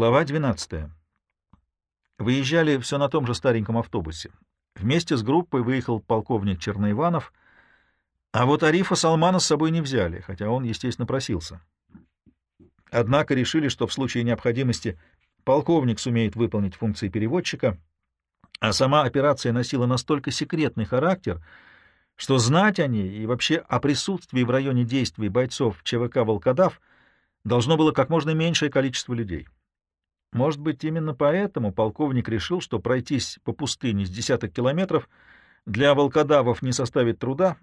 Глава 12. Выезжали все на том же стареньком автобусе. Вместе с группой выехал полковник Черноиванов, а вот Арифа Салмана с собой не взяли, хотя он, естественно, просился. Однако решили, что в случае необходимости полковник сумеет выполнить функции переводчика, а сама операция носила настолько секретный характер, что знать о ней и вообще о присутствии в районе действий бойцов ЧВК «Волкодав» должно было как можно меньшее количество людей. Может быть, именно поэтому полковник решил, что пройтись по пустыне с десяток километров для волкодавов не составит труда,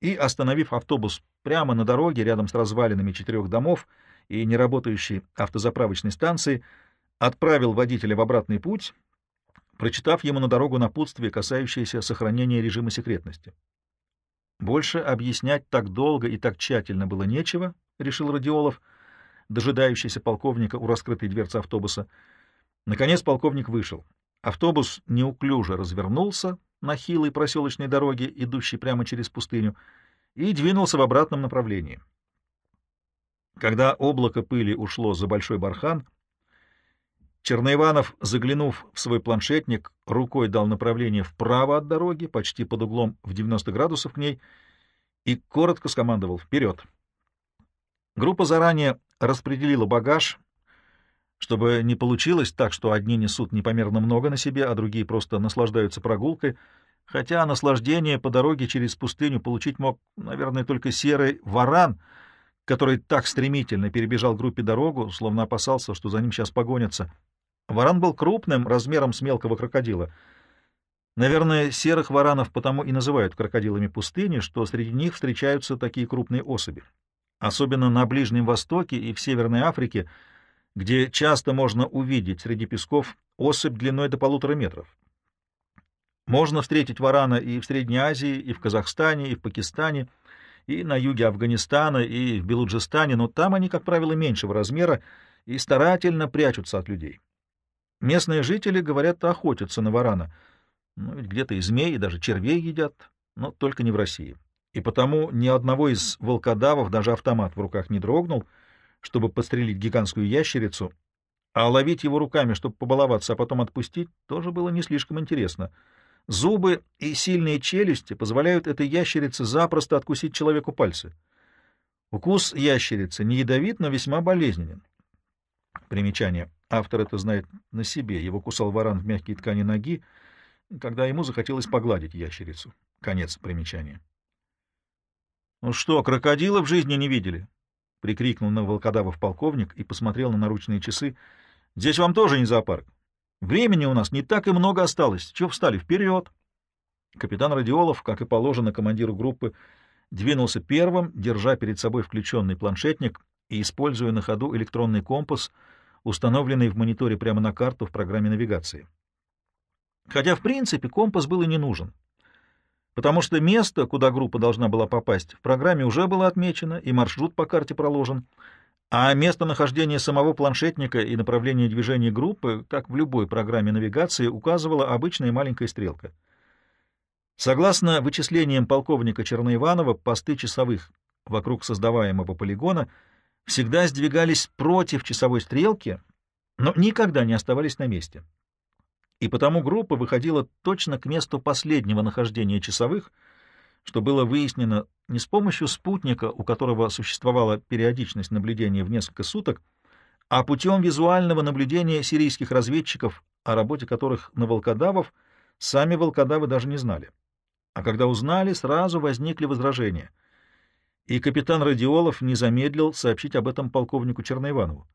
и, остановив автобус прямо на дороге рядом с развалинами четырех домов и неработающей автозаправочной станцией, отправил водителя в обратный путь, прочитав ему на дорогу напутствие, касающееся сохранения режима секретности. Больше объяснять так долго и так тщательно было нечего, — решил Радиолов, — дожидающийся полковника у раскрытой дверцы автобуса. Наконец полковник вышел. Автобус неуклюже развернулся на хилой проселочной дороге, идущей прямо через пустыню, и двинулся в обратном направлении. Когда облако пыли ушло за большой бархан, Черноиванов, заглянув в свой планшетник, рукой дал направление вправо от дороги, почти под углом в 90 градусов к ней, и коротко скомандовал «Вперед!». Группа заранее распределила багаж, чтобы не получилось так, что одни несут непомерно много на себе, а другие просто наслаждаются прогулкой, хотя наслаждение по дороге через пустыню получить мог, наверное, только серый варан, который так стремительно перебежал группе дорогу, словно опасался, что за ним сейчас погонятся. Варан был крупным, размером с мелкого крокодила. Наверное, серых варанов потому и называют крокодилами пустыни, что среди них встречаются такие крупные особи особенно на Ближнем Востоке и в Северной Африке, где часто можно увидеть среди песков особь длиной до полутора метров. Можно встретить варана и в Средней Азии, и в Казахстане, и в Пакистане, и на юге Афганистана, и в Белуджистане, но там они, как правило, меньшего размера и старательно прячутся от людей. Местные жители, говорят, охотятся на варана, ну, ведь где-то и змеи, и даже червей едят, но только не в России и потому ни одного из волкодавов даже автомат в руках не дрогнул, чтобы подстрелить гигантскую ящерицу, а ловить его руками, чтобы побаловаться, а потом отпустить, тоже было не слишком интересно. Зубы и сильные челюсти позволяют этой ящерице запросто откусить человеку пальцы. Укус ящерицы не ядовит, но весьма болезненен. Примечание. Автор это знает на себе. Его кусал варан в мягкие ткани ноги, когда ему захотелось погладить ящерицу. Конец примечания. «Ну что, крокодила в жизни не видели?» — прикрикнул на волкодавов полковник и посмотрел на наручные часы. «Здесь вам тоже не зоопарк. Времени у нас не так и много осталось. Чего встали? Вперед!» Капитан Радиолов, как и положено командиру группы, двинулся первым, держа перед собой включенный планшетник и используя на ходу электронный компас, установленный в мониторе прямо на карту в программе навигации. Хотя, в принципе, компас был и не нужен потому что место, куда группа должна была попасть, в программе уже было отмечено и маршрут по карте проложен, а местонахождение самого планшетника и направление движения группы, как в любой программе навигации, указывала обычная маленькая стрелка. Согласно вычислениям полковника Черноиванова, посты часовых вокруг создаваемого полигона всегда сдвигались против часовой стрелки, но никогда не оставались на месте и потому группа выходила точно к месту последнего нахождения часовых, что было выяснено не с помощью спутника, у которого существовала периодичность наблюдения в несколько суток, а путем визуального наблюдения сирийских разведчиков, о работе которых на волкодавов сами волкодавы даже не знали. А когда узнали, сразу возникли возражения. И капитан Радиолов не замедлил сообщить об этом полковнику Черноиванову.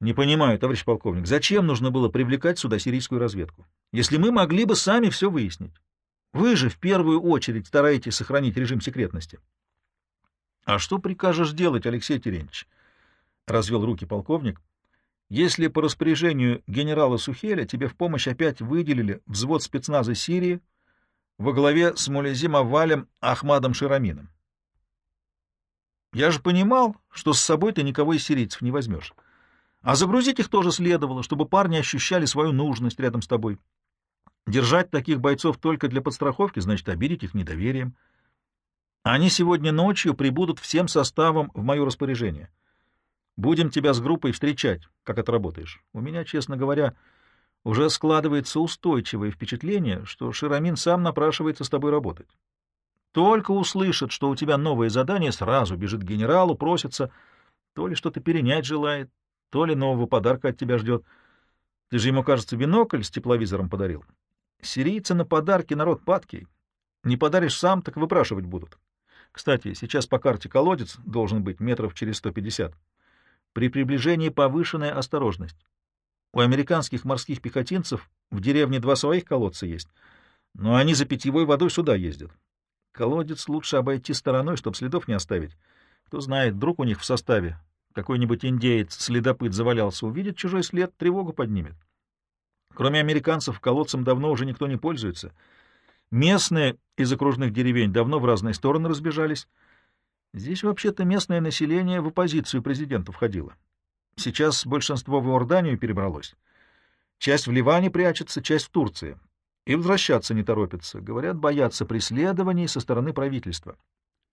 Не понимаю, товарищ полковник, зачем нужно было привлекать сюда сирийскую разведку, если мы могли бы сами все выяснить? Вы же в первую очередь стараетесь сохранить режим секретности. — А что прикажешь делать, Алексей Терентьевич? — развел руки полковник. — Если по распоряжению генерала Сухеля тебе в помощь опять выделили взвод спецназа Сирии во главе с Мулязим Авалем Ахмадом Ширамином. Я же понимал, что с собой ты никого из сирийцев не возьмешь. А загрузить их тоже следовало, чтобы парни ощущали свою нужность рядом с тобой. Держать таких бойцов только для подстраховки значит обидеть их недоверием. Они сегодня ночью прибудут всем составом в мое распоряжение. Будем тебя с группой встречать, как отработаешь. У меня, честно говоря, уже складывается устойчивое впечатление, что Ширамин сам напрашивается с тобой работать. Только услышит, что у тебя новое задание, сразу бежит к генералу, просится, то ли что-то перенять желает, то ли нового подарка от тебя ждет. Ты же ему, кажется, бинокль с тепловизором подарил. Сирийцы на подарки народ падкий. Не подаришь сам, так выпрашивать будут. Кстати, сейчас по карте колодец должен быть метров через 150. При приближении повышенная осторожность. У американских морских пехотинцев в деревне два своих колодца есть, но они за питьевой водой сюда ездят. Колодец лучше обойти стороной, чтобы следов не оставить. Кто знает, вдруг у них в составе какой-нибудь индеец-следопыт завалялся, увидит чужой след, тревогу поднимет. Кроме американцев, колодцем давно уже никто не пользуется. Местные из окружных деревень давно в разные стороны разбежались, Здесь вообще-то местное население в оппозицию президенту входило. Сейчас большинство в Иорданию перебралось. Часть в Ливане прячется, часть в Турции. И возвращаться не торопятся. Говорят, боятся преследований со стороны правительства.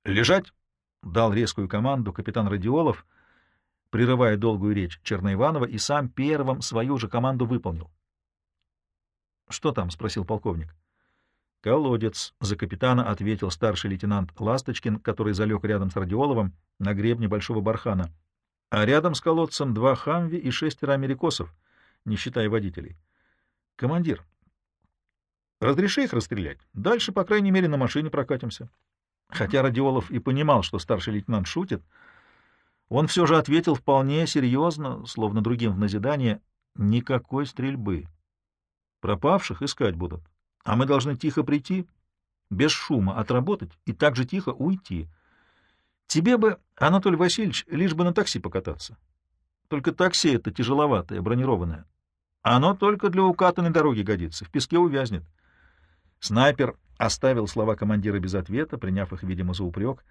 «Лежать!» — дал резкую команду капитан Радиолов, прерывая долгую речь Черноиванова, и сам первым свою же команду выполнил. «Что там?» — спросил полковник. «Колодец», — за капитана ответил старший лейтенант Ласточкин, который залег рядом с Радиоловым на гребне Большого Бархана. А рядом с колодцем два хамви и шестеро америкосов, не считая водителей. «Командир, разреши их расстрелять. Дальше, по крайней мере, на машине прокатимся». Хотя Радиолов и понимал, что старший лейтенант шутит, он все же ответил вполне серьезно, словно другим в назидание, «Никакой стрельбы. Пропавших искать будут» а мы должны тихо прийти, без шума отработать и так же тихо уйти. Тебе бы, Анатолий Васильевич, лишь бы на такси покататься. Только такси это тяжеловатое, бронированное. Оно только для укатанной дороги годится, в песке увязнет. Снайпер оставил слова командира без ответа, приняв их, видимо, за упрек.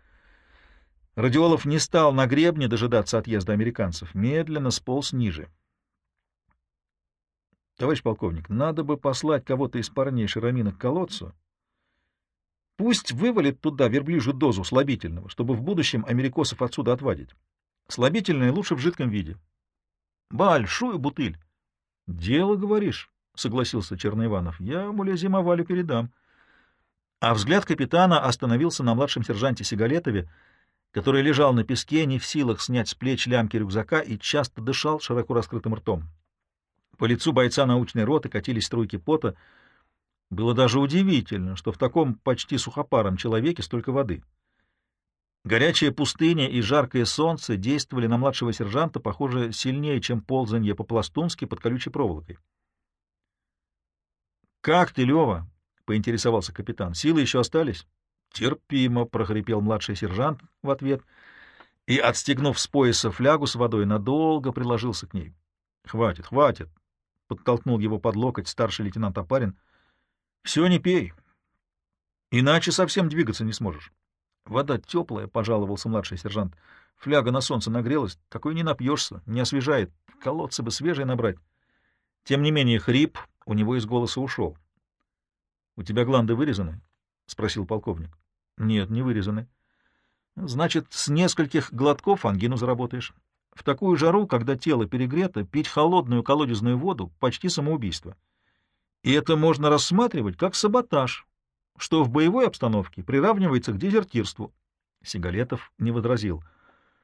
Радиолов не стал на гребне дожидаться отъезда американцев, медленно сполз ниже. Товарищ полковник, надо бы послать кого-то из парней Шарамина к колодцу. Пусть вывалит туда верблюжью дозу слабительного, чтобы в будущем америкосов отсюда отвадить. Слабительное лучше в жидком виде. Большую бутыль. — Дело, говоришь, — согласился Черноиванов. — Я Мулязима Валю передам. А взгляд капитана остановился на младшем сержанте Сигалетове, который лежал на песке, не в силах снять с плеч лямки рюкзака и часто дышал широко раскрытым ртом. По лицу бойца научной роты катились струйки пота. Было даже удивительно, что в таком почти сухопаром человеке столько воды. Горячая пустыня и жаркое солнце действовали на младшего сержанта, похоже, сильнее, чем ползанье по-пластунски под колючей проволокой. «Как ты, Лева?» — поинтересовался капитан. «Силы еще остались?» «Терпимо», — прохрипел младший сержант в ответ и, отстегнув с пояса флягу с водой, надолго приложился к ней. «Хватит, хватит!» — подтолкнул его под локоть старший лейтенант Апарин. — Все не пей, иначе совсем двигаться не сможешь. — Вода теплая, — пожаловался младший сержант. — Фляга на солнце нагрелась, такой не напьешься, не освежает. Колодцы бы свежие набрать. Тем не менее хрип у него из голоса ушел. — У тебя гланды вырезаны? — спросил полковник. — Нет, не вырезаны. — Значит, с нескольких глотков ангину заработаешь. В такую жару, когда тело перегрето, пить холодную колодезную воду — почти самоубийство. И это можно рассматривать как саботаж, что в боевой обстановке приравнивается к дезертирству. Сигалетов не возразил.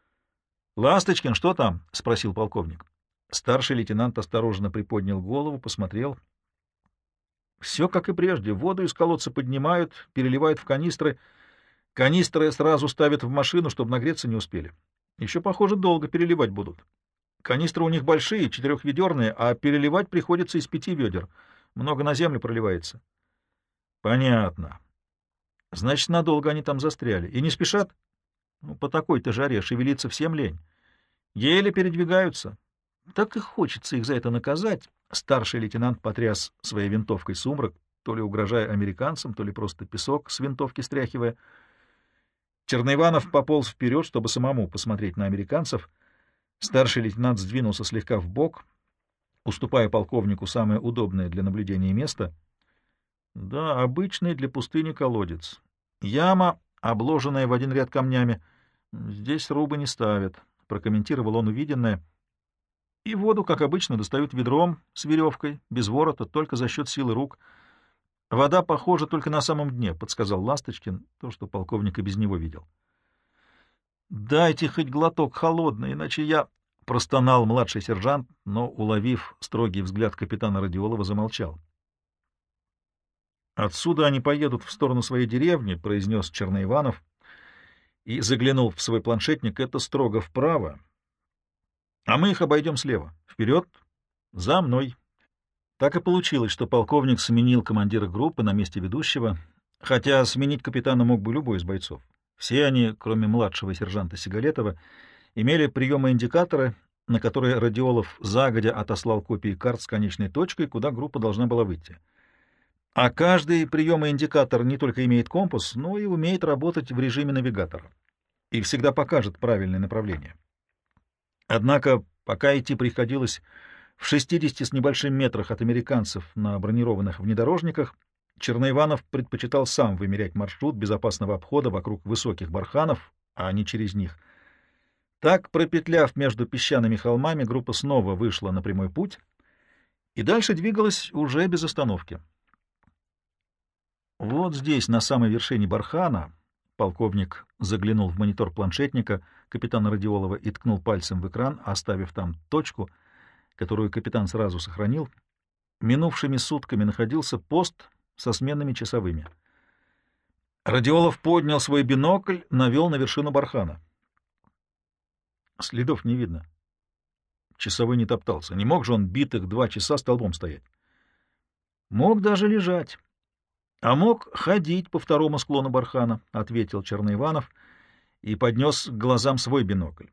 — Ласточкин, что там? — спросил полковник. Старший лейтенант осторожно приподнял голову, посмотрел. Все как и прежде. Воду из колодца поднимают, переливают в канистры. Канистры сразу ставят в машину, чтобы нагреться не успели. Еще, похоже, долго переливать будут. Канистры у них большие, четырехведерные, а переливать приходится из пяти ведер. Много на землю проливается. Понятно. Значит, надолго они там застряли. И не спешат? Ну, по такой-то жаре шевелиться всем лень. Еле передвигаются. Так и хочется их за это наказать. Старший лейтенант потряс своей винтовкой сумрак, то ли угрожая американцам, то ли просто песок с винтовки стряхивая — Черноиванов пополз вперед, чтобы самому посмотреть на американцев. Старший лейтенант сдвинулся слегка в бок, уступая полковнику самое удобное для наблюдения место. Да, обычный для пустыни колодец. Яма, обложенная в один ряд камнями. Здесь рубы не ставят. прокомментировал он увиденное. И воду, как обычно, достают ведром с веревкой, без ворота, только за счет силы рук. Вода похожа только на самом дне, — подсказал Ласточкин, то, что полковник и без него видел. — Дайте хоть глоток холодный, иначе я... — простонал младший сержант, но, уловив строгий взгляд капитана Радиолова, замолчал. «Отсюда они поедут в сторону своей деревни», — произнес Черноиванов и заглянул в свой планшетник. «Это строго вправо, а мы их обойдем слева. Вперед! За мной!» Так и получилось, что полковник сменил командира группы на месте ведущего, хотя сменить капитана мог бы любой из бойцов. Все они, кроме младшего сержанта Сигалетова, имели приемы-индикаторы, на которые Радиолов загодя отослал копии карт с конечной точкой, куда группа должна была выйти. А каждый приемы-индикатор не только имеет компас, но и умеет работать в режиме навигатора и всегда покажет правильное направление. Однако, пока идти приходилось в 60 с небольшим метрах от американцев на бронированных внедорожниках, Черноиванов предпочитал сам вымерять маршрут безопасного обхода вокруг высоких барханов, а не через них — так, пропетляв между песчаными холмами, группа снова вышла на прямой путь и дальше двигалась уже без остановки. Вот здесь, на самой вершине бархана, полковник заглянул в монитор планшетника капитана Радиолова и ткнул пальцем в экран, оставив там точку, которую капитан сразу сохранил. Минувшими сутками находился пост со сменными часовыми. Радиолов поднял свой бинокль, навел на вершину бархана — Следов не видно. Часовой не топтался. Не мог же он битых два часа столбом стоять. Мог даже лежать. А мог ходить по второму склону бархана, — ответил Черноиванов и поднес к глазам свой бинокль.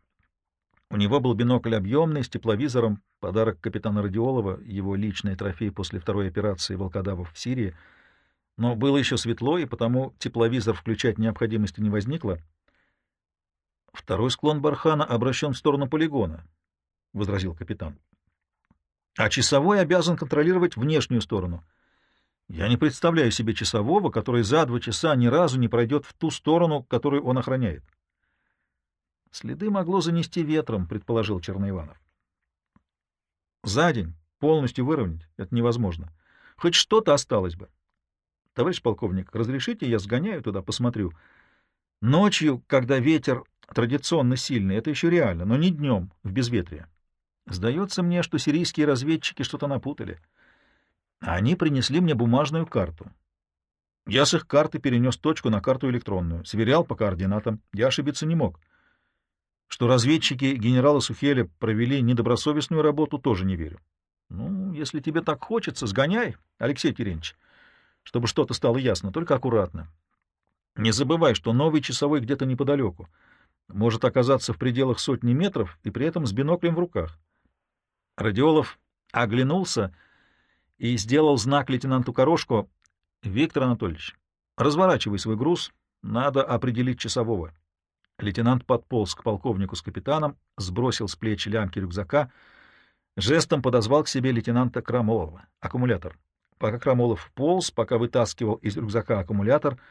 У него был бинокль объемный, с тепловизором, подарок капитана Радиолова, его личный трофей после второй операции волкодавов в Сирии. Но было еще светло, и потому тепловизор включать необходимости не возникло. Второй склон бархана обращен в сторону полигона, — возразил капитан. А часовой обязан контролировать внешнюю сторону. Я не представляю себе часового, который за два часа ни разу не пройдет в ту сторону, которую он охраняет. Следы могло занести ветром, предположил Черноиванов. За день полностью выровнять это невозможно. Хоть что-то осталось бы. Товарищ полковник, разрешите, я сгоняю туда, посмотрю. Ночью, когда ветер традиционно сильный, это еще реально, но не днем, в безветрие. Сдается мне, что сирийские разведчики что-то напутали. Они принесли мне бумажную карту. Я с их карты перенес точку на карту электронную, сверял по координатам. Я ошибиться не мог. Что разведчики генерала Сухеля провели недобросовестную работу, тоже не верю. Ну, если тебе так хочется, сгоняй, Алексей Терентьевич, чтобы что-то стало ясно, только аккуратно. Не забывай, что новый часовой где-то неподалеку может оказаться в пределах сотни метров и при этом с биноклем в руках. Радиолов оглянулся и сделал знак лейтенанту Корошко. — Виктор Анатольевич, разворачивай свой груз, надо определить часового. Лейтенант подполз к полковнику с капитаном, сбросил с плеч лямки рюкзака, жестом подозвал к себе лейтенанта Крамолова. Аккумулятор. Пока Крамолов полз, пока вытаскивал из рюкзака аккумулятор —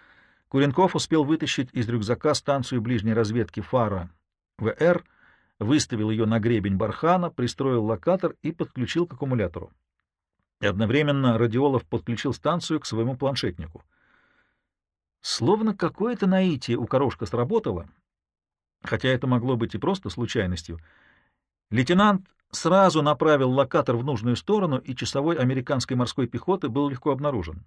Куренков успел вытащить из рюкзака станцию ближней разведки фара ВР, выставил ее на гребень бархана, пристроил локатор и подключил к аккумулятору. И одновременно Радиолов подключил станцию к своему планшетнику. Словно какое-то наитие у Корошка сработало, хотя это могло быть и просто случайностью. Лейтенант сразу направил локатор в нужную сторону, и часовой американской морской пехоты был легко обнаружен.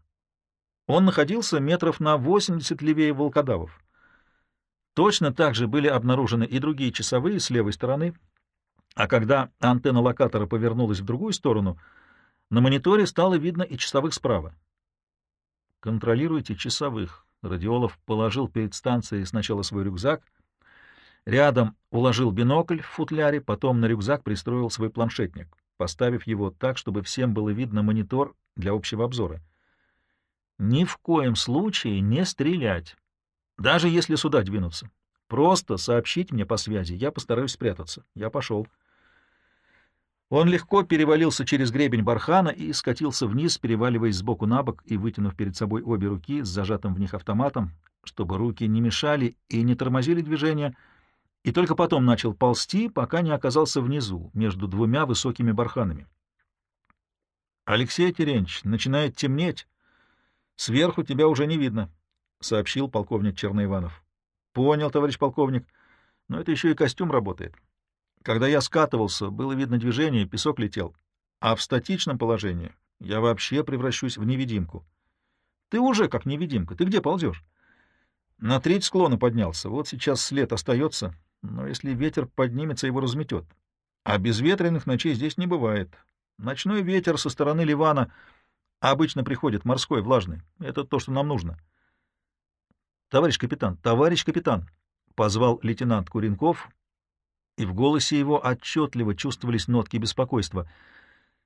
Он находился метров на 80 левее волкодавов. Точно так же были обнаружены и другие часовые с левой стороны, а когда антенна локатора повернулась в другую сторону, на мониторе стало видно и часовых справа. «Контролируйте часовых». Радиолов положил перед станцией сначала свой рюкзак, рядом уложил бинокль в футляре, потом на рюкзак пристроил свой планшетник, поставив его так, чтобы всем было видно монитор для общего обзора. Ни в коем случае не стрелять, даже если сюда двинутся. Просто сообщить мне по связи, я постараюсь спрятаться. Я пошел. Он легко перевалился через гребень бархана и скатился вниз, переваливаясь сбоку на бок и вытянув перед собой обе руки с зажатым в них автоматом, чтобы руки не мешали и не тормозили движение. И только потом начал ползти, пока не оказался внизу, между двумя высокими барханами. — Алексей Теренч, начинает темнеть. Сверху тебя уже не видно, — сообщил полковник Черноиванов. — Понял, товарищ полковник, но это еще и костюм работает. Когда я скатывался, было видно движение, песок летел, а в статичном положении я вообще превращусь в невидимку. Ты уже как невидимка, ты где ползешь? На треть склона поднялся, вот сейчас след остается, но если ветер поднимется, его разметет. А безветренных ночей здесь не бывает. Ночной ветер со стороны Ливана обычно приходит морской, влажный. Это то, что нам нужно. — Товарищ капитан, товарищ капитан! — позвал лейтенант Куренков, и в голосе его отчетливо чувствовались нотки беспокойства.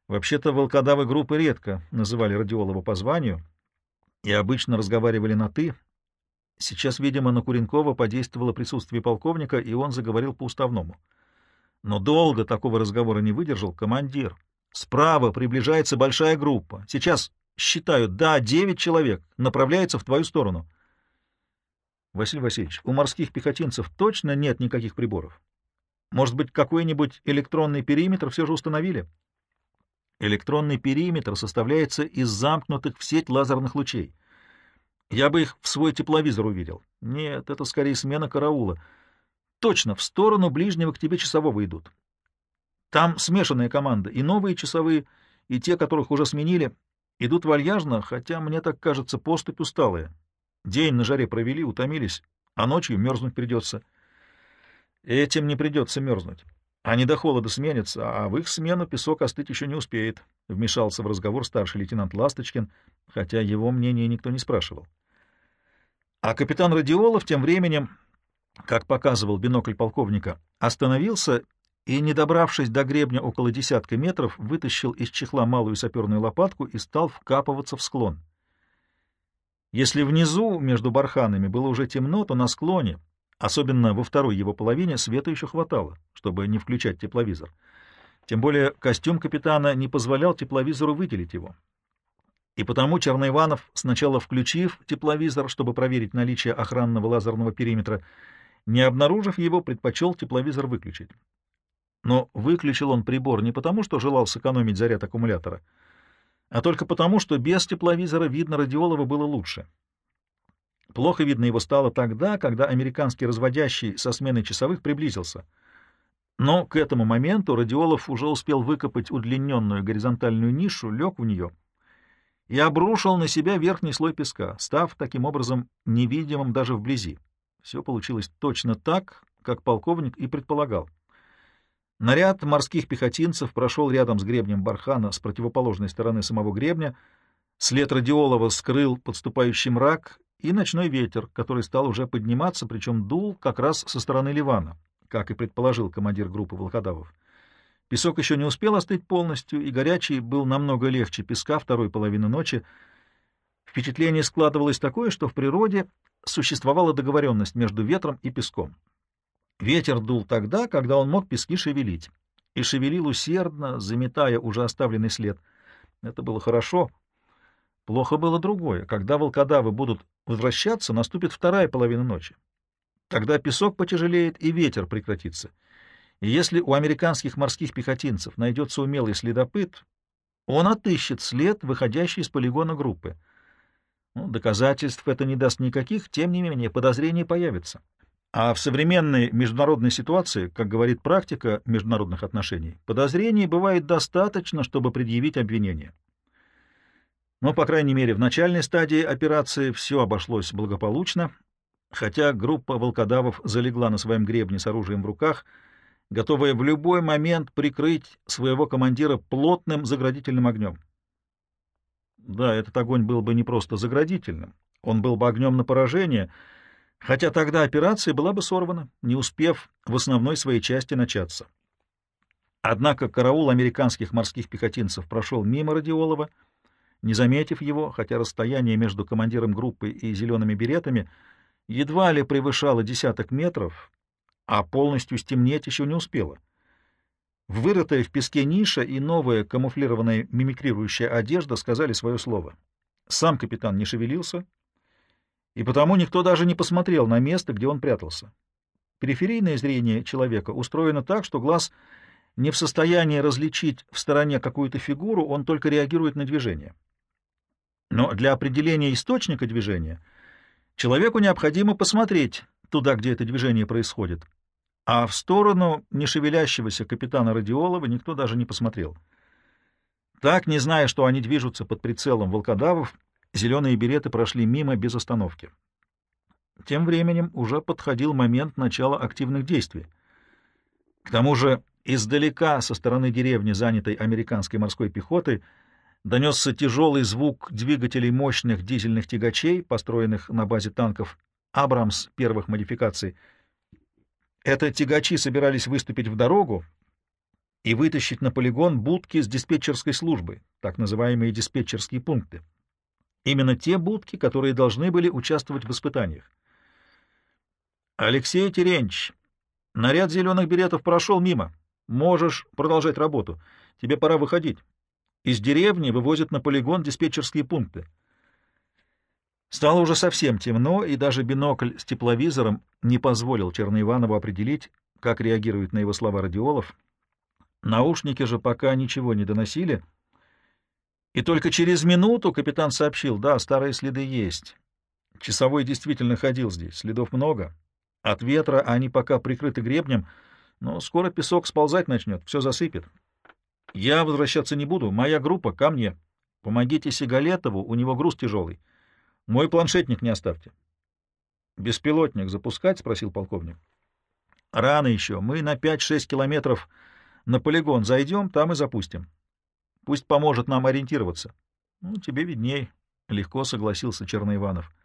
Вообще-то волкодавы группы редко называли Радиолова по званию и обычно разговаривали на «ты», Сейчас, видимо, на Куренкова подействовало присутствие полковника, и он заговорил по-уставному. Но долго такого разговора не выдержал командир. Справа приближается большая группа. Сейчас считают, да, девять человек, направляется в твою сторону. Василий Васильевич, у морских пехотинцев точно нет никаких приборов? Может быть, какой-нибудь электронный периметр все же установили? Электронный периметр составляется из замкнутых в сеть лазерных лучей. Я бы их в свой тепловизор увидел. Нет, это скорее смена караула. Точно, в сторону ближнего к тебе часового идут. Там смешанная команда, и новые часовые, и те, которых уже сменили, идут вальяжно, хотя, мне так кажется, поступь усталые. День на жаре провели, утомились, а ночью мерзнуть придется. Этим не придется мерзнуть. Они до холода сменятся, а в их смену песок остыть еще не успеет, — вмешался в разговор старший лейтенант Ласточкин, хотя его мнение никто не спрашивал. А капитан Радиолов тем временем, как показывал бинокль полковника, остановился и, не добравшись до гребня около десятка метров, вытащил из чехла малую саперную лопатку и стал вкапываться в склон. Если внизу, между барханами, было уже темно, то на склоне, особенно во второй его половине, света еще хватало, чтобы не включать тепловизор. Тем более костюм капитана не позволял тепловизору выделить его. И потому Черноиванов, сначала включив тепловизор, чтобы проверить наличие охранного лазерного периметра, не обнаружив его, предпочел тепловизор выключить. Но выключил он прибор не потому, что желал сэкономить заряд аккумулятора, а только потому, что без тепловизора видно Радиолова было лучше. Плохо видно его стало тогда, когда американский разводящий со сменой часовых приблизился. Но к этому моменту Радиолов уже успел выкопать удлиненную горизонтальную нишу, лег в нее — и обрушил на себя верхний слой песка, став таким образом невидимым даже вблизи. Все получилось точно так, как полковник и предполагал. Наряд морских пехотинцев прошел рядом с гребнем бархана с противоположной стороны самого гребня, след радиолова скрыл подступающий мрак и ночной ветер, который стал уже подниматься, причем дул как раз со стороны Ливана, как и предположил командир группы волкодавов. Песок еще не успел остыть полностью, и горячий был намного легче песка второй половины ночи. Впечатление складывалось такое, что в природе существовала договоренность между ветром и песком. Ветер дул тогда, когда он мог пески шевелить, и шевелил усердно, заметая уже оставленный след. Это было хорошо. Плохо было другое. Когда волкодавы будут возвращаться, наступит вторая половина ночи. Тогда песок потяжелеет, и ветер прекратится — и если у американских морских пехотинцев найдется умелый следопыт, он отыщет след, выходящий из полигона группы. Ну, доказательств это не даст никаких, тем не менее подозрения появятся. А в современной международной ситуации, как говорит практика международных отношений, подозрений бывает достаточно, чтобы предъявить обвинение. Но, по крайней мере, в начальной стадии операции все обошлось благополучно, хотя группа волкодавов залегла на своем гребне с оружием в руках — готовая в любой момент прикрыть своего командира плотным заградительным огнем. Да, этот огонь был бы не просто заградительным, он был бы огнем на поражение, хотя тогда операция была бы сорвана, не успев в основной своей части начаться. Однако караул американских морских пехотинцев прошел мимо Радиолова, не заметив его, хотя расстояние между командиром группы и зелеными беретами едва ли превышало десяток метров, а полностью стемнеть еще не успело. Вырытая в песке ниша и новая камуфлированная мимикрирующая одежда сказали свое слово. Сам капитан не шевелился, и потому никто даже не посмотрел на место, где он прятался. Периферийное зрение человека устроено так, что глаз не в состоянии различить в стороне какую-то фигуру, он только реагирует на движение. Но для определения источника движения человеку необходимо посмотреть туда, где это движение происходит, а в сторону нешевелящегося капитана Радиолова никто даже не посмотрел. Так, не зная, что они движутся под прицелом волкодавов, зеленые береты прошли мимо без остановки. Тем временем уже подходил момент начала активных действий. К тому же издалека, со стороны деревни, занятой американской морской пехотой, донесся тяжелый звук двигателей мощных дизельных тягачей, построенных на базе танков «Абрамс» первых модификаций. Это тягачи собирались выступить в дорогу и вытащить на полигон будки с диспетчерской службы, так называемые диспетчерские пункты. Именно те будки, которые должны были участвовать в испытаниях. Алексей Теренч, наряд зеленых беретов прошел мимо. Можешь продолжать работу. Тебе пора выходить. Из деревни вывозят на полигон диспетчерские пункты. Стало уже совсем темно, и даже бинокль с тепловизором не позволил Черноиванову определить, как реагирует на его слова радиолов. Наушники же пока ничего не доносили, и только через минуту капитан сообщил, да, старые следы есть. Часовой действительно ходил здесь, следов много. От ветра они пока прикрыты гребнем, но скоро песок сползать начнет, все засыпет. Я возвращаться не буду, моя группа ко мне. Помогите Сигалетову, у него груз тяжелый. Мой планшетник не оставьте. — Беспилотник запускать? — спросил полковник. — Рано еще. Мы на 5-6 километров на полигон зайдем, там и запустим. Пусть поможет нам ориентироваться. — Ну, тебе видней, — легко согласился Черноиванов. —